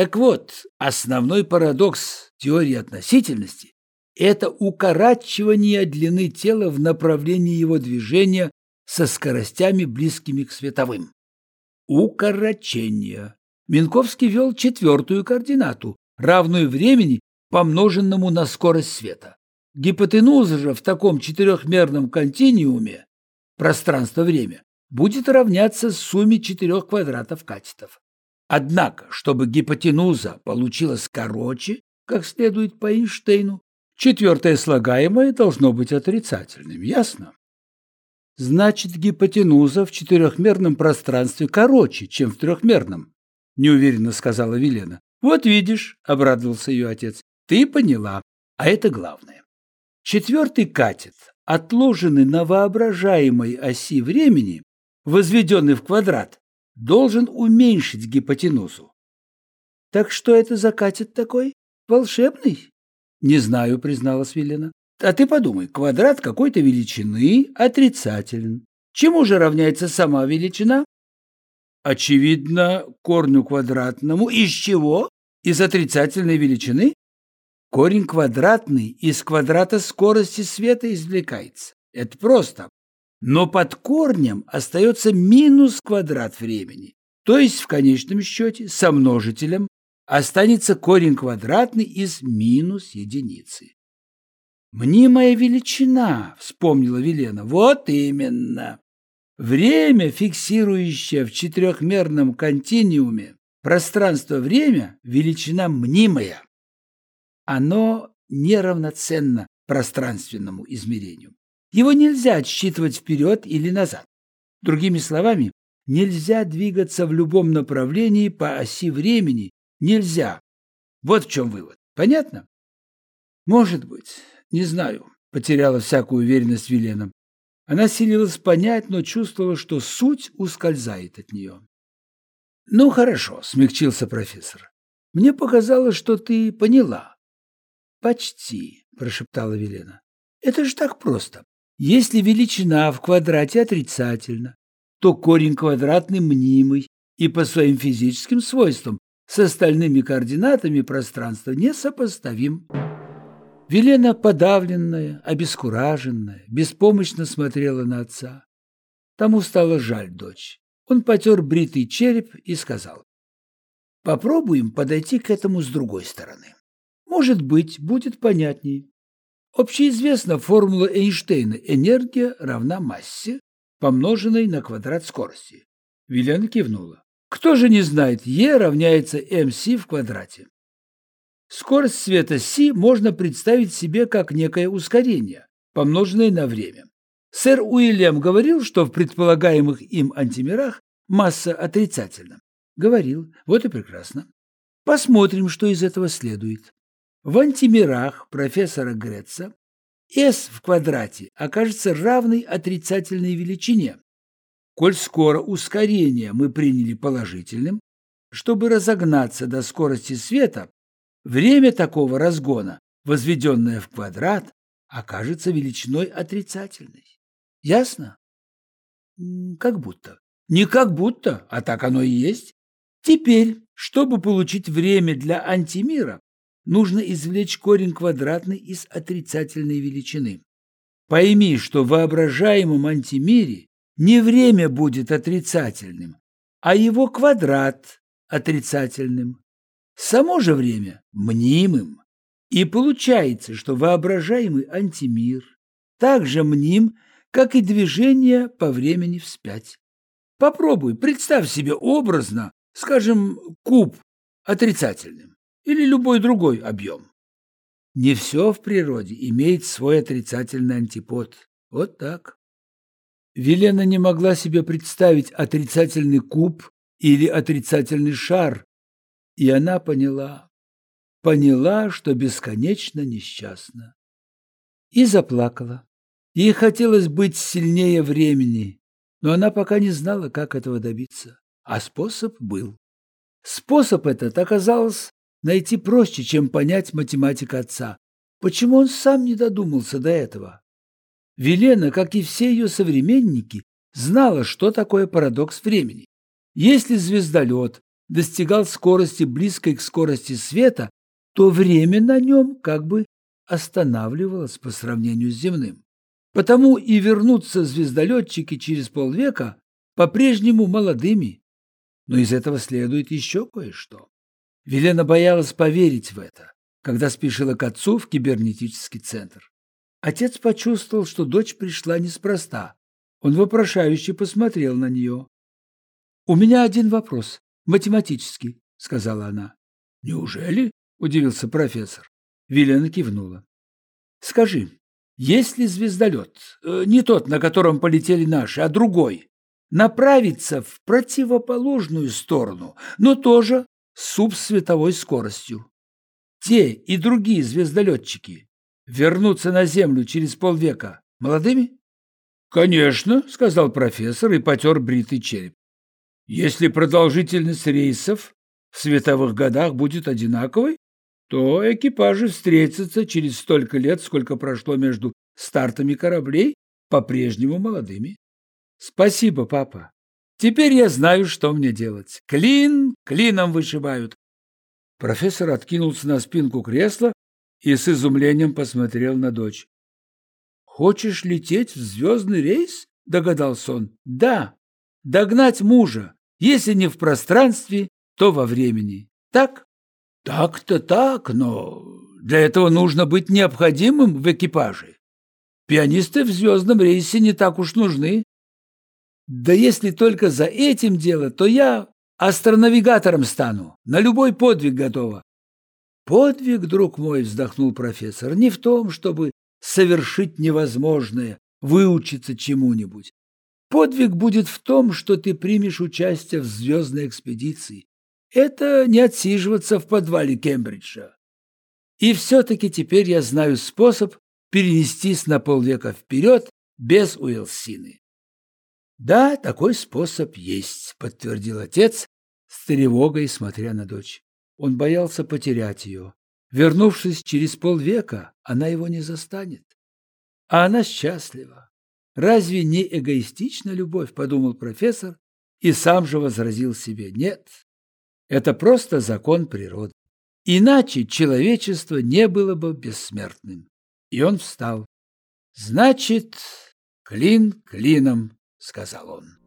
Так вот, основной парадокс теории относительности – это укорачивание длины тела в направлении его движения со скоростями, близкими к световым. Укорочение. Минковский вел четвертую координату, равную времени, помноженному на скорость света. Гипотенуза же в таком четырехмерном континууме пространство-время будет равняться сумме четырех квадратов катетов. Однако, чтобы гипотенуза получилась короче, как следует по Эйнштейну, четвертое слагаемое должно быть отрицательным, ясно? Значит, гипотенуза в четырехмерном пространстве короче, чем в трехмерном, неуверенно сказала Велена. Вот видишь, обрадовался ее отец, ты поняла, а это главное. Четвертый катет, отложенный на воображаемой оси времени, возведенный в квадрат, должен уменьшить гипотенузу. Так что это за катет такой? Волшебный? Не знаю, призналась Велена. А ты подумай, квадрат какой-то величины отрицателен. Чему же равняется сама величина? Очевидно, корню квадратному. Из чего? Из отрицательной величины? Корень квадратный из квадрата скорости света извлекается. Это просто. Но под корнем остается минус квадрат времени. То есть в конечном счете со множителем останется корень квадратный из минус единицы. «Мнимая величина», — вспомнила Велена. «Вот именно. Время, фиксирующее в четырехмерном континууме пространство-время, величина мнимая оно неравноценно пространственному измерению. Его нельзя отсчитывать вперед или назад. Другими словами, нельзя двигаться в любом направлении по оси времени. Нельзя. Вот в чем вывод. Понятно? Может быть. Не знаю. Потеряла всякую уверенность Велена. Она силилась понять, но чувствовала, что суть ускользает от нее. «Ну, хорошо», — смягчился профессор. «Мне показалось, что ты поняла. «Почти», – прошептала Велена. «Это же так просто. Если величина в квадрате отрицательна, то корень квадратный мнимый и по своим физическим свойствам с остальными координатами пространства несопоставим». Велена, подавленная, обескураженная, беспомощно смотрела на отца. Тому стало жаль дочь. Он потер бритый череп и сказал, «Попробуем подойти к этому с другой стороны». Может быть, будет понятней. Общеизвестна формула Эйнштейна «энергия равна массе, помноженной на квадрат скорости». Вильяна кивнула. Кто же не знает, Е равняется МС в квадрате? Скорость света С можно представить себе как некое ускорение, помноженное на время. Сэр Уильям говорил, что в предполагаемых им антимирах масса отрицательна. Говорил. Вот и прекрасно. Посмотрим, что из этого следует. В антимирах профессора Греца s в квадрате окажется равной отрицательной величине. Коль скоро ускорение мы приняли положительным, чтобы разогнаться до скорости света, время такого разгона, возведенное в квадрат, окажется величиной отрицательной. Ясно? Как будто. Не как будто, а так оно и есть. Теперь, чтобы получить время для антимира, нужно извлечь корень квадратный из отрицательной величины. Пойми, что в воображаемом антимире не время будет отрицательным, а его квадрат отрицательным. Само же время мнимым. И получается, что воображаемый антимир также мним, как и движение по времени вспять. Попробуй, представь себе образно, скажем, куб отрицательным или любой другой объем. Не все в природе имеет свой отрицательный антипод. Вот так. Велена не могла себе представить отрицательный куб или отрицательный шар, и она поняла, поняла, что бесконечно несчастна. И заплакала. Ей хотелось быть сильнее времени, но она пока не знала, как этого добиться. А способ был. Способ этот оказался найти проще, чем понять математика отца. Почему он сам не додумался до этого? Велена, как и все ее современники, знала, что такое парадокс времени. Если звездолет достигал скорости близкой к скорости света, то время на нем как бы останавливалось по сравнению с земным. Потому и вернутся звездолетчики через полвека по-прежнему молодыми. Но из этого следует еще кое-что. Велена боялась поверить в это, когда спешила к отцу в кибернетический центр. Отец почувствовал, что дочь пришла неспроста. Он вопрошающе посмотрел на нее. «У меня один вопрос, математический», — сказала она. «Неужели?» — удивился профессор. Вилена кивнула. «Скажи, если звездолет, э, не тот, на котором полетели наши, а другой, направится в противоположную сторону, но тоже субсветовой скоростью, те и другие звездолетчики вернутся на Землю через полвека молодыми? «Конечно», — сказал профессор и потер бритый череп. «Если продолжительность рейсов в световых годах будет одинаковой, то экипажи встретятся через столько лет, сколько прошло между стартами кораблей, по-прежнему молодыми. Спасибо, папа. Теперь я знаю, что мне делать. Клин клином вышибают. Профессор откинулся на спинку кресла и с изумлением посмотрел на дочь. «Хочешь лететь в звездный рейс?» – догадался он. «Да, догнать мужа, если не в пространстве, то во времени. Так?» Так-то так, но для этого нужно быть необходимым в экипаже. Пианисты в звездном рейсе не так уж нужны. Да если только за этим дело, то я астронавигатором стану, на любой подвиг готова. Подвиг, друг мой, вздохнул профессор, не в том, чтобы совершить невозможное, выучиться чему-нибудь. Подвиг будет в том, что ты примешь участие в звездной экспедиции, это не отсиживаться в подвале Кембриджа. И все-таки теперь я знаю способ перенестись на полвека вперед без Уилсины. Да, такой способ есть, подтвердил отец, с тревогой смотря на дочь. Он боялся потерять ее. Вернувшись через полвека, она его не застанет. А она счастлива. Разве не эгоистична любовь, подумал профессор, и сам же возразил себе, нет, это просто закон природы. Иначе человечество не было бы бессмертным. И он встал. «Значит, клин клином», — сказал он.